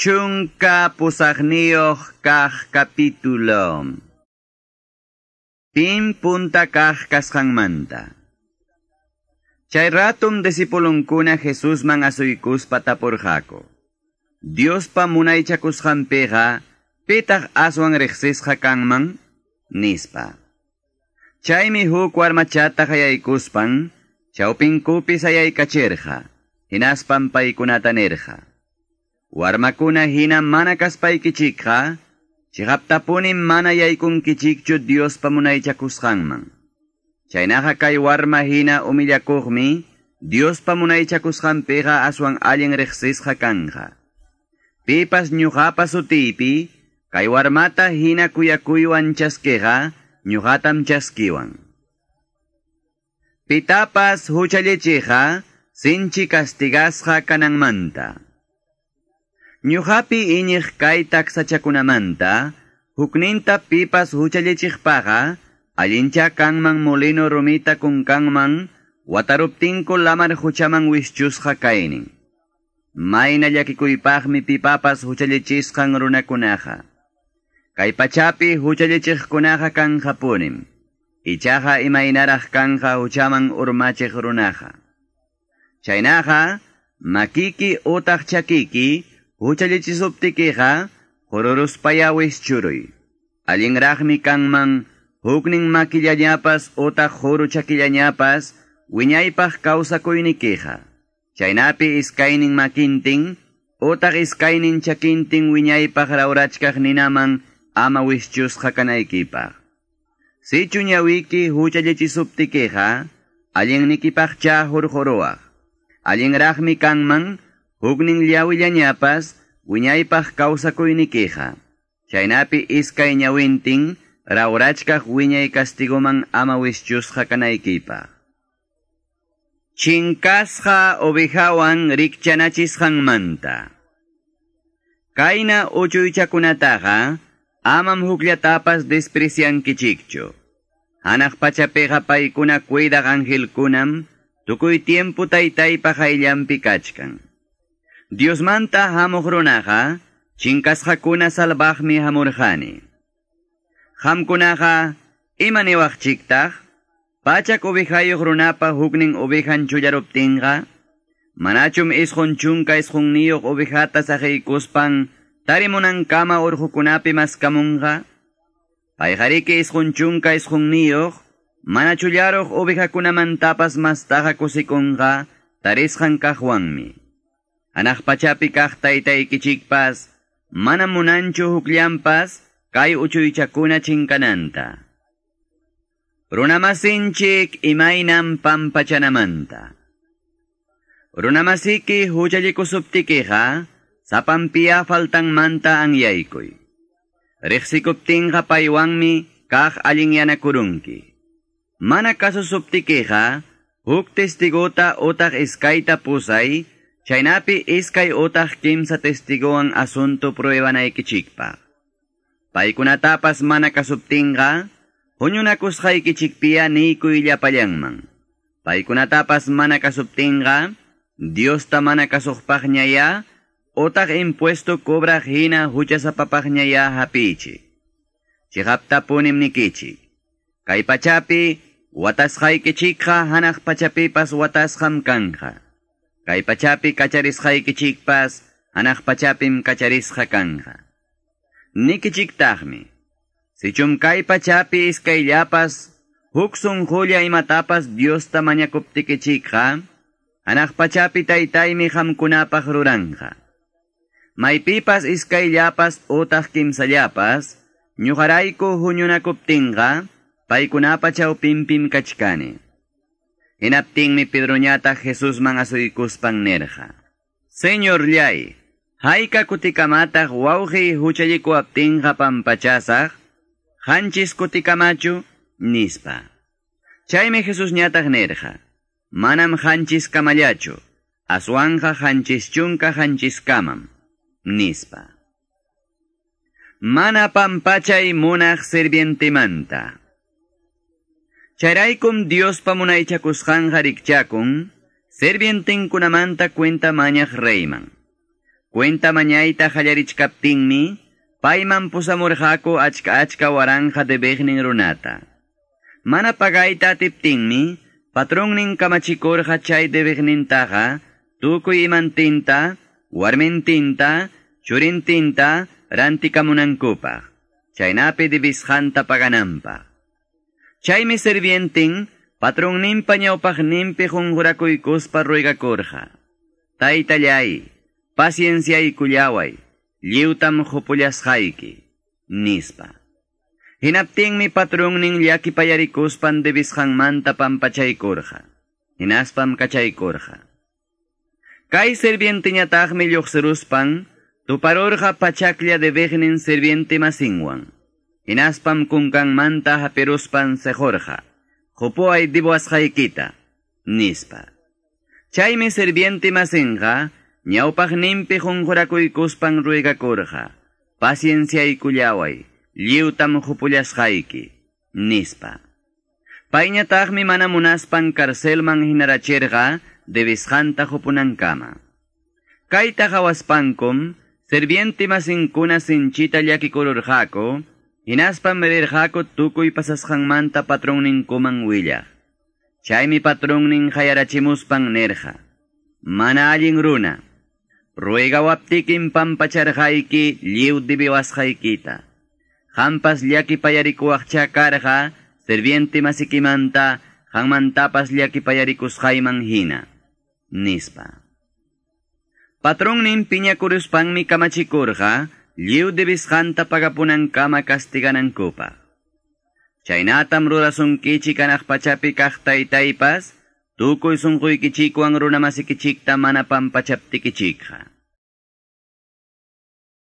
Chunka pusagniyoh kah kapitulo. Pin punta kah manta. Chay ratum disipulong kuna Jesus mang asuykus patapurjako. Dios pa munay chakushan peja, petag aswang reksis mang nispa. Chay mi huk warmachata kuspan, chawpin kupi sayay kacherja, hinaspan pay kunatanerja. Warmakuna hina mana kaspay kichikha, chihaptapunin mana yaykun kichikchu Dios pamunay chakusqanman. Chaynaqa kay warma hina umillakuqmi, Dios pamunay chakusqanpiqa aswan allen riqsisqa kanja. Pipas ñuqapa sutipi, kay warmata hina kuyakuywan chaskiqa, ñuqatam chaskiwan. Pitapas huchallechiqa, sinchi kastigasqa kananmanta. Ñuqapi iñiq kay taksachakunamanta, hukninta pipas huchallichiqpaqa, allincha kanman molino rumita kun kanman, wataruptinku lamar huchaman wischusqa kaynin. Mayna llakikuypaqmi pipapas huchallichisqan runakunaqa. Kay pachapi huchallichiqkunaqa kanjapunim. Ichaqa imaynaraq kanja huchaman urmachiq runaqa. Chaynaqa, makiki utaq chakiki, Huchallichisuptikiqa, hururuspayawis churuy. Allinraqmi kanman, huknin makillañapas utaq huru chakillañapas, wiñaypaq kawsakuynikiqa. Chaynapi iskaynin makintin, utaq iskaynin chakintin wiñaypaq rawrachkaq ninaman ama wischusqa kanaykipaq. Sichu ñawiki huchallichisuptikiqa, allinnikipaqcha hurhuruwaq. Allinraqmi kanman, huknin llawillañapas wiñaypaq kawsakuynikiqa. Chaynapi iskay ñawintin rawrachkaq wiñay castigoman ama wischusqa kanaykipaq. Chinkasqa ovejawan rikchanachisqanmanta. Kayna uchuychakunataqa amam hukllatapas despreciankichikchu. Hanaq pachapiqa paykuna cuidaq angelkunam tukuy tiempo taytaypaq ayllampi kachkan. Dios manta hamuqrunaqa chinkasqakuna salvaqmi hamurqani. Hamkunaqa imaniwaqchiktaq pachak ovejayuq runapa huknin ovejan chullaruptinqa manachum isqun chunka isqunniyuq ovejata saqiykuspan tarimunankama urqukunapi maskamunqa payqariki isqun chunka isqunniyuq mana chullaruq ovejakunamantapas mastaqa kusikunqa tarisqan kaqwanmi. Anak pachapi kaq taytaykichikpas, mana munanchu hukllampas, kay uchuychakuna chinkananta. Runamasinchik imaynam pampachanamanta. Runamasiki huchallikusuptikiqa, sapampiya faltang manta ang yaykoy. Riksikuptinqa paywanmi kaq alinyanakurunki. Mana kasusuptikiqa, huk testigota otak iskayta pusay, Chaynapi iskay utaq kimsa testigoan asunto prueba na ikichikpa. Paikunatapas mana kasuptinga, hunyunakusqay kichikpiya ni kuyllapallanman. Paikunatapas mana kasuptinga, Dios ta mana kasukpaqñaya, utaq impuesto cobra hina huchasapapaqñaya hapichi. Chihaptapunim nikichi. Kay pachapi, watasqay kichikha hanaq pachapipas watasqam kanja. Kay pachapi kacharisqay kichikpas, anak pachapim kacharisqa kanja. Nikichiktaqmi. Sichum kay pachapi iskayllapas, huksun hulya imatapas Dios tamanyakuptikichikqa, anak pachapi taytaymi hamkunapaq ruranja. Maypipas iskayllapas utaq kimsallapas, ñuqarayku huñunakuptinqa, paykunapachaw pimpim kachkani. En Inapting mi pedroñata Jesús man nerja. Señor Llay, haika kutikamata wauji huchayiku aptin pampachasaj, hanchis kutikamachu nispa. Chayme Jesús ñatag nerja. Manam hanchis kamallachu, aswanja hanchis chunka hanchis kamam, nispa. Mana pampachay munaj servientimanta. Charaykum Dios pamunaychakusqan harikchakun, servientinkunamanta cuenta mañaq reyman. Cuenta mañayta hallarichkaptinmi, payman pusamurqaku achka achka waranja de begnin runata. Mana pagayta tiptinmi, patronnin kamachikurqa chay de begnintaqa, tukuy imantinta, warmintinta, churintinta, rantikamunankupaq. Chaynapi dibishanta paganampa. Chaymi servientin, patronninpa ñawpaqninpi junjurakuykuspa ruigakurqa. Taytallay, paciensyay kullaway, lliwtam hupullasqayki, nispa. Hinaptingmi patronnin llakipayarikuspan debisqanmanta pampachaykurqa. Hinaspam kachaykurqa. Kay servientiñataqmi lluqsiruspan, tuparurqa pachaklla debegnin serviente masinwan. Hinaspam kunkanmanta haperuspan sejorja. Jupuay diboas jaikita. Nispa. Chaymi serviente masenja, ñaupaj nimpi jonjorakuykuspan ruigakorja. Paciencia y kullaway, liutam jupullas jaiki. Nispa. Paiñatagmi manamunaspan karcelman de debisjanta jupunankama. Kaita hawaspankum, serviente masinkuna sinchita llakikororjako, hinaspan merirqaku tukuy pasasqanmanta patronninkuman willaq. Chaymi patronnin hayarachimuspan nerja. Mana allin runa. Ruega waptikin pampacharjayki liw dibiwasjaykita. Hampas llaki payarikuwakcha karja, serviente masikimanta, hanmantapas llaki payarikusjayman hina. Nispa. Patronnin piñakuruspanmi kamachikurja, liw dibishanta pagapunan kama kastiganankupa. Chaynatam rurasunkichi kanaq pachapi kaq taytaypas, tukuy sunquykichikuwan runamasikichikta mana pampachaptikichikqa.